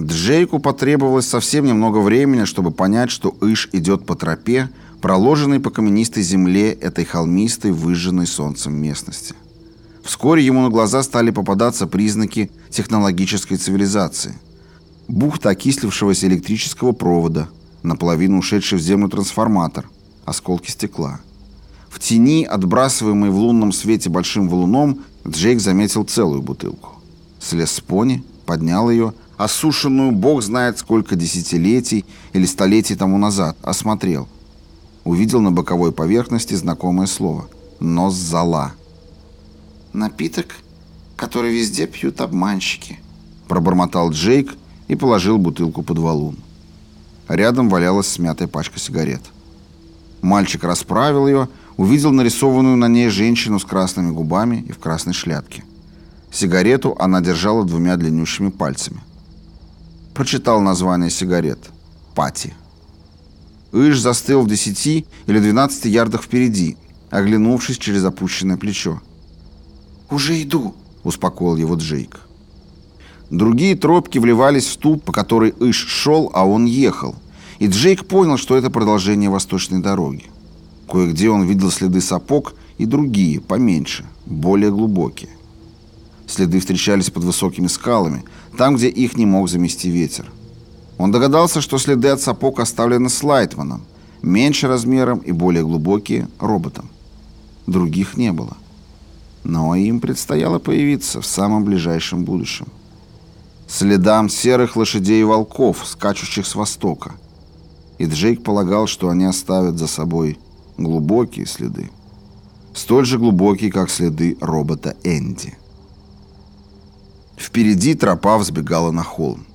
Джейку потребовалось совсем немного времени, чтобы понять, что Иш идет по тропе, проложенной по каменистой земле этой холмистой, выжженной солнцем местности. Вскоре ему на глаза стали попадаться признаки технологической цивилизации. Бухта окислившегося электрического провода, наполовину ушедший в землю трансформатор, осколки стекла. В тени, отбрасываемой в лунном свете большим валуном, Джейк заметил целую бутылку. Слез с пони, поднял ее, осушенную бог знает сколько десятилетий или столетий тому назад, осмотрел. Увидел на боковой поверхности знакомое слово «нос зала». «Напиток, который везде пьют обманщики», пробормотал Джейк и положил бутылку под валун. Рядом валялась смятая пачка сигарет. Мальчик расправил ее, увидел нарисованную на ней женщину с красными губами и в красной шляпке. Сигарету она держала двумя длиннющими пальцами. Прочитал название сигарет. «Пати». Иш застыл в десяти или двенадцати ярдах впереди, оглянувшись через опущенное плечо. «Уже иду», — успокоил его Джейк. Другие тропки вливались в ступ, по которой Иш шел, а он ехал. И Джейк понял, что это продолжение восточной дороги. Кое-где он видел следы сапог и другие, поменьше, более глубокие. Следы встречались под высокими скалами, там, где их не мог замести ветер. Он догадался, что следы от сапог оставлены Слайтманом, меньше размером и более глубокие – роботом. Других не было. Но им предстояло появиться в самом ближайшем будущем. Следам серых лошадей и волков, скачущих с востока. И Джейк полагал, что они оставят за собой глубокие следы. Столь же глубокие, как следы робота Энди. Впереди тропа взбегала на холм.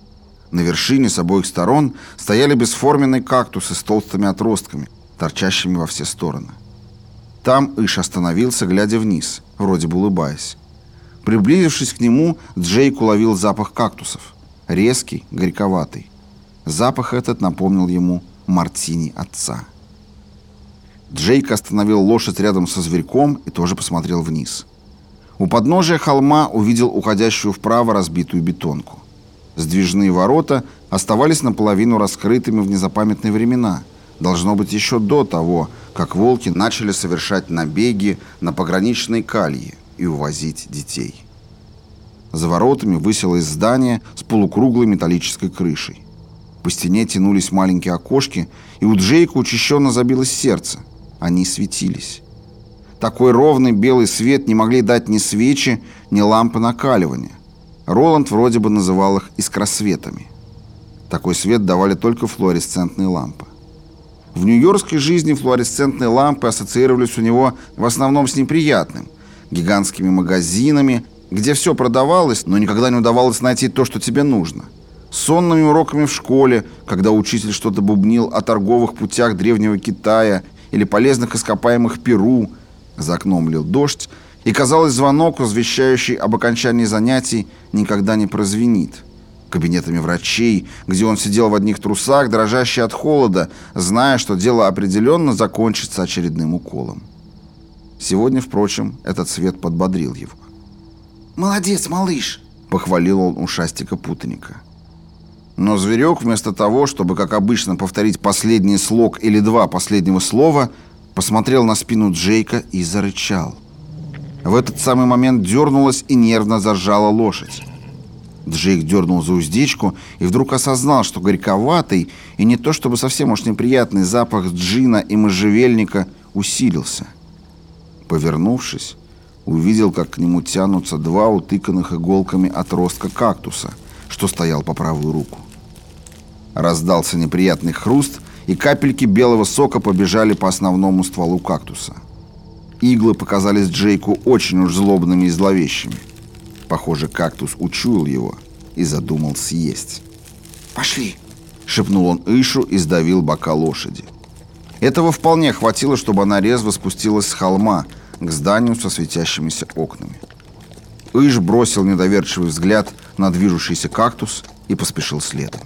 На вершине с обоих сторон стояли бесформенные кактусы с толстыми отростками, торчащими во все стороны. Там Иш остановился, глядя вниз, вроде бы улыбаясь. Приблизившись к нему, Джейк уловил запах кактусов. Резкий, горьковатый. Запах этот напомнил ему мартини отца. Джейк остановил лошадь рядом со зверьком и тоже посмотрел вниз. У подножия холма увидел уходящую вправо разбитую бетонку. Сдвижные ворота оставались наполовину раскрытыми в незапамятные времена. Должно быть еще до того, как волки начали совершать набеги на пограничные кальи и увозить детей. За воротами высилось здание с полукруглой металлической крышей. По стене тянулись маленькие окошки, и у Джейка учащенно забилось сердце. Они светились. Такой ровный белый свет не могли дать ни свечи, ни лампы накаливания. Роланд вроде бы называл их искросветами. Такой свет давали только флуоресцентные лампы. В нью-йоркской жизни флуоресцентные лампы ассоциировались у него в основном с неприятным, гигантскими магазинами, где все продавалось, но никогда не удавалось найти то, что тебе нужно. Сонными уроками в школе, когда учитель что-то бубнил о торговых путях древнего Китая или полезных ископаемых Перу. За окном лил дождь, и, казалось, звонок, возвещающий об окончании занятий, никогда не прозвенит. Кабинетами врачей, где он сидел в одних трусах, дрожащий от холода, зная, что дело определенно закончится очередным уколом. Сегодня, впрочем, этот свет подбодрил его. «Молодец, малыш!» — похвалил он ушастика путаника. Но зверек, вместо того, чтобы, как обычно, повторить последний слог или два последнего слова, посмотрел на спину Джейка и зарычал. В этот самый момент дернулась и нервно заржала лошадь. Джейк дернул за уздечку и вдруг осознал, что горьковатый и не то чтобы совсем уж неприятный запах джина и можжевельника усилился. Повернувшись, увидел, как к нему тянутся два утыканных иголками отростка кактуса, что стоял по правую руку. Раздался неприятный хруст, и капельки белого сока побежали по основному стволу кактуса. Иглы показались Джейку очень уж злобными и зловещими. Похоже, кактус учуял его и задумал съесть. «Пошли!» — шепнул он Ишу и сдавил бока лошади. Этого вполне хватило, чтобы она резво спустилась с холма к зданию со светящимися окнами. Иш бросил недоверчивый взгляд на движущийся кактус и поспешил следом.